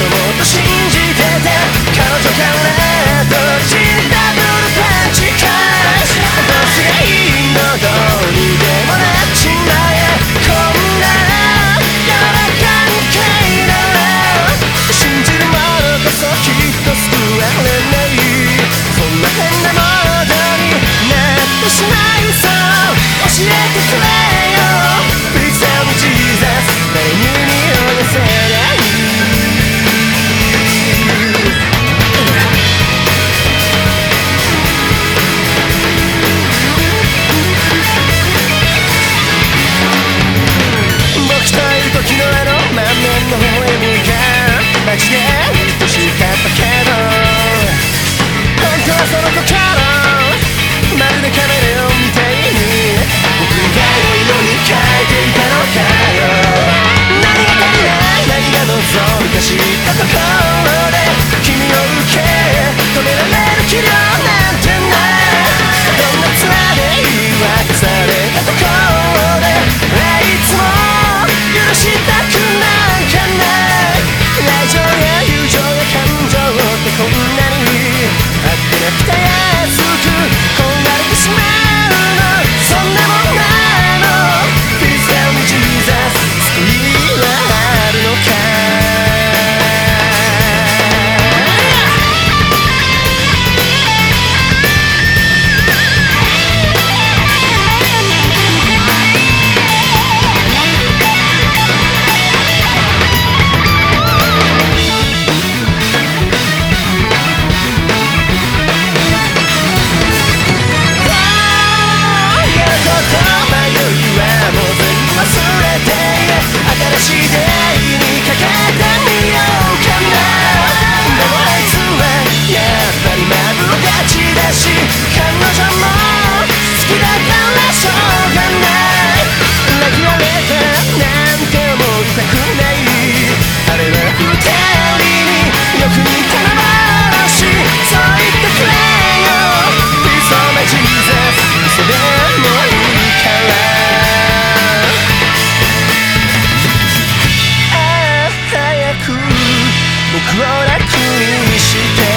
もっと信じてて彼女からを楽にして